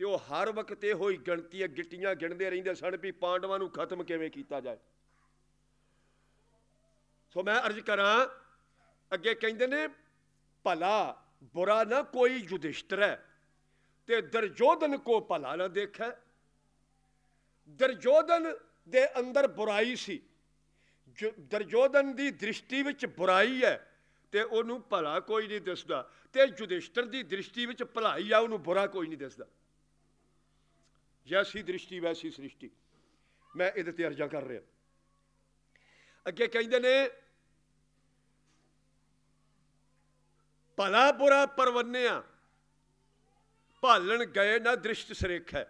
ਤੇ ਉਹ ਹਰ ਵਕਤ ਇਹ ਹੋਈ ਗਿਣਤੀ ਗਿੱਟੀਆਂ ਗਿਣਦੇ ਰਹਿੰਦੇ ਸਨ ਵੀ ਪਾਂਡਵਾਂ ਨੂੰ ਖਤਮ ਕਿਵੇਂ ਕੀਤਾ ਜਾਏ। ਸੋ ਮੈਂ ਅਰਜ਼ ਕਰਾਂ, ਅੱਗੇ ਕਹਿੰਦੇ ਨੇ, ਭਲਾ ਬੁਰਾ ਨਾ ਕੋਈ ਯੁਧਿਸ਼ਟਰ ਹੈ ਤੇ ਦਰਜੋਧਨ ਕੋ ਭਲਾ ਨਾ ਦੇਖੈ। ਦਰਜੋਧਨ ਦੇ ਅੰਦਰ ਬੁਰਾਈ ਸੀ। ਦਰਜੋਧਨ ਦੀ ਦ੍ਰਿਸ਼ਟੀ ਵਿੱਚ ਬੁਰਾਈ ਹੈ ਤੇ ਉਹਨੂੰ ਭਲਾ ਕੋਈ ਨਹੀਂ ਦਿਸਦਾ ਤੇ ਯੁਧਿਸ਼ਟਰ ਦੀ ਦ੍ਰਿਸ਼ਟੀ ਵਿੱਚ ਭਲਾਈ ਆ, ਉਹਨੂੰ ਬੁਰਾ ਕੋਈ ਨਹੀਂ ਦਿਸਦਾ। ਜੈਸੀ ਦ੍ਰਿਸ਼ਟੀ ਵੈਸੀ ਸ੍ਰਿਸ਼ਟੀ। ਮੈਂ ਇਹਦੇ ਤੇ ਅਰਜ਼ਾ ਕਰ ਰਿਹਾ। ਅੱਗੇ ਕਹਿੰਦੇ ਨੇ, ਭਲਾ ਬੁਰਾ ਪਰਵੰਨਿਆ, ਭਾਲਣ ਗਏ ਨਾ ਦ੍ਰਿਸ਼ਟ ਸਰੇਖੈ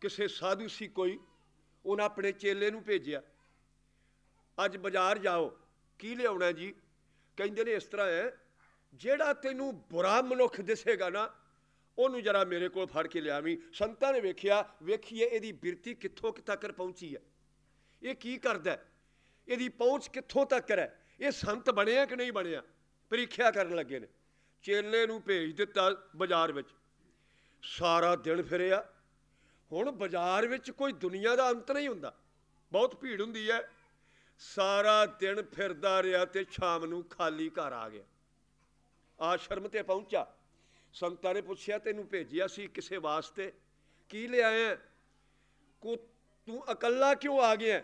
ਕਿਸੇ ਸਾਧੂ ਸੀ ਕੋਈ, ਉਹਨਾਂ ਆਪਣੇ ਚੇਲੇ ਨੂੰ ਭੇਜਿਆ। ਅੱਜ ਬਾਜ਼ਾਰ ਜਾਓ, ਕੀ ਲਿਆਉਣਾ ਜੀ? ਕਹਿੰਦੇ ਨੇ ਇਸ ਤਰ੍ਹਾਂ ਹੈ, ਜਿਹੜਾ ਤੈਨੂੰ ਬੁਰਾ ਮਨੁੱਖ ਦਿਸੇਗਾ ਨਾ ਉਹਨੂੰ ਜਰਾ ਮੇਰੇ ਕੋਲ ਫੜ ਕੇ ਲਿਆਵੀਂ। ਸੰਤਾਂ ਨੇ ਵੇਖਿਆ, ਵੇਖੀਏ ਇਹਦੀ ਬਿਰਤੀ ਕਿੱਥੋਂ ਤੱਕ ਪਹੁੰਚੀ ਹੈ। ਇਹ ਕੀ ਕਰਦਾ ਇਹਦੀ ਪਹੁੰਚ ਕਿੱਥੋਂ ਤੱਕ ਹੈ? ਇਹ ਸੰਤ ਬਣਿਆ ਕਿ ਨਹੀਂ ਬਣਿਆ? ਪ੍ਰੀਖਿਆ ਕਰਨ ਲੱਗੇ ਨੇ। ਚੇਲੇ ਨੂੰ ਭੇਜ ਦਿੱਤਾ ਬਾਜ਼ਾਰ ਵਿੱਚ। ਸਾਰਾ ਦਿਨ ਫਿਰਿਆ। ਹੁਣ ਬਾਜ਼ਾਰ ਵਿੱਚ ਕੋਈ ਦੁਨੀਆ ਦਾ ਅੰਤ ਨਹੀਂ ਹੁੰਦਾ। ਬਹੁਤ ਭੀੜ ਹੁੰਦੀ ਹੈ। ਸਾਰਾ ਦਿਨ ਫਿਰਦਾ ਰਿਹਾ ਤੇ ਸ਼ਾਮ ਨੂੰ ਖਾਲੀ ਘਰ ਆ ਗਿਆ। ਆਸ਼ਰਮ ਤੇ ਪਹੁੰਚਾ। ਸੰਗਤਾਂ ਨੇ ਪੁੱਛਿਆ, ਤੈਨੂੰ ਭੇਜਿਆ ਸੀ ਕਿਸੇ ਵਾਸਤੇ? ਕੀ ਲਿਆਇਆ ਕੋ ਤੂੰ ਇਕੱਲਾ ਕਿਉਂ ਆ ਗਿਆ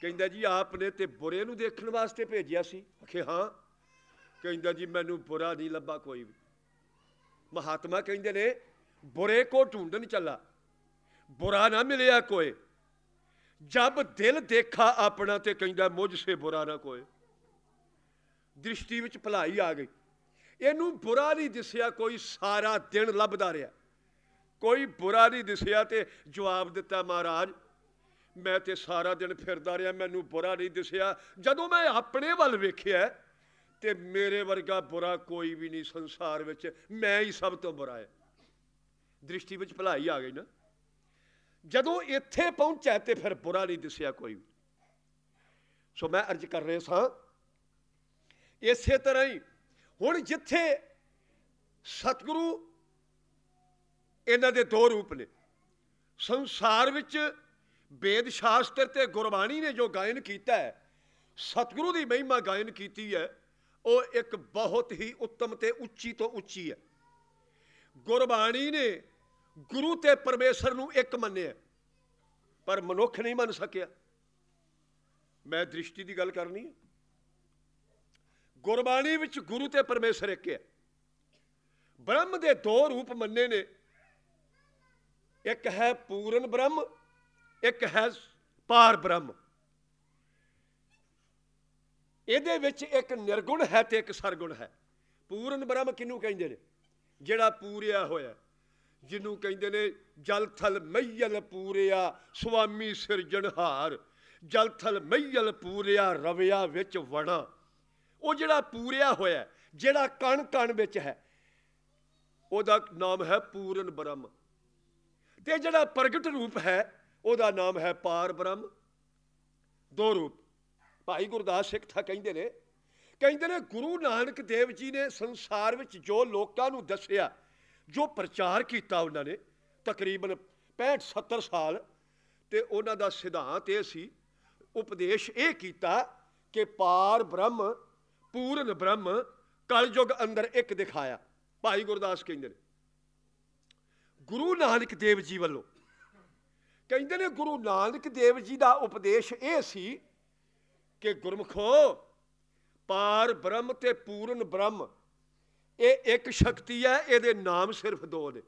ਕਹਿੰਦਾ ਜੀ, ਆਪ ਨੇ ਤੇ ਬੁਰੇ ਨੂੰ ਦੇਖਣ ਵਾਸਤੇ ਭੇਜਿਆ ਸੀ। ਆਖੇ, ਹਾਂ। ਕਹਿੰਦਾ ਜੀ, ਮੈਨੂੰ ਬੁਰਾ ਨਹੀਂ ਲੱਭਾ ਕੋਈ ਵੀ। ਮਹਾਤਮਾ ਕਹਿੰਦੇ ਨੇ, ਬੁਰੇ ਕੋ ਢੂੰਡਣ ਚੱਲਾ? ਬੁਰਾ ਨਾ ਮਿਲਿਆ ਕੋਈ। ਜਬ ਦਿਲ ਦੇਖਾ ਆਪਣਾ ਤੇ ਕਹਿੰਦਾ, ਮੁਝ ਸੇ ਬੁਰਾ ਨਾ ਕੋਈ। ਦ੍ਰਿਸ਼ਟੀ ਵਿੱਚ ਭਲਾਈ ਆ ਗਈ। ਇਹਨੂੰ ਬੁਰਾ ਨਹੀਂ ਦਿਸਿਆ, ਕੋਈ ਸਾਰਾ ਦਿਨ ਲੱਭਦਾ ਰਿਹਾ। ਕੋਈ ਬੁਰਾ ਨਹੀਂ ਦਿਸਿਆ ਤੇ ਜਵਾਬ ਦਿੱਤਾ, ਮਹਾਰਾਜ, ਮੈਂ ਤੇ ਸਾਰਾ ਦਿਨ ਫਿਰਦਾ ਰਿਹਾ, ਮੈਨੂੰ ਬੁਰਾ ਨਹੀਂ ਦਿਸਿਆ। ਜਦੋਂ ਮੈਂ ਆਪਣੇ ਵੱਲ ਵੇਖਿਆ ਤੇ ਮੇਰੇ ਵਰਗਾ ਬੁਰਾ ਕੋਈ ਵੀ ਨਹੀਂ ਸੰਸਾਰ ਵਿੱਚ। ਮੈਂ ਹੀ ਸਭ ਤੋਂ ਬੁਰਾ ਹੈ। ਦ੍ਰਿਸ਼ਟੀ ਵਿੱਚ ਭਲਾਈ ਆ ਗਈ ਨਾ। ਜਦੋਂ ਇੱਥੇ ਪਹੁੰਚਿਆ ਤੇ ਫਿਰ ਬੁਰਾ ਨਹੀਂ ਦਿਸਿਆ ਕੋਈ ਵੀ। ਸੋ ਮੈਂ ਅਰਜ਼ ਕਰ ਰਿਹਾ ਸਾਂ, ਇਸੇ ਤਰ੍ਹਾਂ ਹੀ ਹੁਣ ਜਿੱਥੇ ਸਤਿਗੁਰੂ ਇਹਨਾਂ ਦੇ ਦੋ ਰੂਪ ਨੇ। ਸੰਸਾਰ ਵਿੱਚ ਵੇਦ ਸ਼ਾਸਤਰ ਤੇ ਗੁਰਬਾਣੀ ਨੇ ਜੋ ਗਾਇਨ ਕੀਤਾ ਹੈ, ਸਤਿਗੁਰੂ ਦੀ ਮਹਿਮਾ ਗਾਇਨ ਕੀਤੀ ਹੈ, ਉਹ ਇੱਕ ਬਹੁਤ ਹੀ ਉੱਤਮ ਤੇ ਉੱਚੀ ਤੋਂ ਉੱਚੀ ਹੈ। ਗੁਰਬਾਣੀ ਨੇ ਗੁਰੂ ਤੇ ਪਰਮੇਸ਼ਰ ਨੂੰ ਇੱਕ ਮੰਨਿਆ, ਪਰ ਮਨੁੱਖ ਨਹੀਂ ਮੰਨ ਸਕਿਆ। ਮੈਂ ਦ੍ਰਿਸ਼ਟੀ ਦੀ ਗੱਲ ਕਰਨੀ ਹੈ। ਗੁਰਬਾਣੀ ਵਿੱਚ ਗੁਰੂ ਤੇ ਪਰਮੇਸ਼ਰ ਇੱਕ ਹੈ। ਬ੍ਰਹਮ ਦੇ ਦੋ ਰੂਪ ਮੰਨੇ ਨੇ। ਇੱਕ ਹੈ ਪੂਰਨ ਬ੍ਰਹਮ, ਇੱਕ ਹੈ ਪਾਰ ਬ੍ਰਹਮ। ਇਹਦੇ ਵਿੱਚ ਇੱਕ ਨਿਰਗੁਣ ਹੈ ਤੇ ਇੱਕ ਸਰਗੁਣ ਹੈ। ਪੂਰਨ ਬ੍ਰਹਮ ਕਿਹਨੂੰ ਕਹਿੰਦੇ ਨੇ? ਜਿਹੜਾ ਪੂਰਿਆ ਹੋਇਆ। ਜਿਹਨੂੰ ਕਹਿੰਦੇ ਨੇ, ਜਲ ਥਲ ਮਈਲ ਪੂਰਿਆ ਸੁਆਮੀ ਸਿਰਜਣਹਾਰ। ਜਲ ਥਲ ਮਈਲ ਪੂਰਿਆ ਰਵਿਆ ਵਿੱਚ ਵਣਾ। ਉਹ ਜਿਹੜਾ ਪੂਰਿਆ ਹੋਇਆ ਜਿਹੜਾ ਕਣ ਕਣ ਵਿੱਚ ਹੈ, ਉਹਦਾ ਨਾਮ ਹੈ ਪੂਰਨ ਬ੍ਰਹਮ। ਤੇ ਜਿਹੜਾ ਪ੍ਰਗਟ ਰੂਪ ਹੈ, ਉਹਦਾ ਨਾਮ ਹੈ ਪਾਰ ਬ੍ਰਹਮ। ਦੋ ਰੂਪ। ਭਾਈ ਗੁਰਦਾਸ ਸਿੱਖ ਥਾ ਕਹਿੰਦੇ ਨੇ ਕਹਿੰਦੇ ਨੇ ਗੁਰੂ ਨਾਨਕ ਦੇਵ ਜੀ ਨੇ ਸੰਸਾਰ ਵਿੱਚ ਜੋ ਲੋਕਾਂ ਨੂੰ ਦੱਸਿਆ, ਜੋ ਪ੍ਰਚਾਰ ਕੀਤਾ ਉਹਨਾਂ ਨੇ, ਤਕਰੀਬਨ 65 70 ਸਾਲ, ਤੇ ਉਹਨਾਂ ਦਾ ਸਿਧਾਂਤ ਇਹ ਸੀ, ਉਪਦੇਸ਼ ਇਹ ਕੀਤਾ ਕਿ ਪਾਰ ਬ੍ਰਹਮ ਪੂਰਨ ਬ੍ਰਹਮ ਕਲਯੁਗ ਅੰਦਰ ਇੱਕ ਦਿਖਾਇਆ। ਭਾਈ ਗੁਰਦਾਸ ਕਹਿੰਦੇ ਨੇ, ਗੁਰੂ ਨਾਨਕ ਦੇਵ ਜੀ ਵੱਲੋਂ ਕਹਿੰਦੇ ਨੇ, ਗੁਰੂ ਨਾਨਕ ਦੇਵ ਜੀ ਦਾ ਉਪਦੇਸ਼ ਇਹ ਸੀ ਕਿ ਗੁਰਮਖੋ, ਪਾਰ ਬ੍ਰਹਮ ਤੇ ਪੂਰਨ ਬ੍ਰਹਮ, ਇਹ ਇੱਕ ਸ਼ਕਤੀ ਹੈ, ਇਹਦੇ ਨਾਮ ਸਿਰਫ ਦੋ ਨੇ।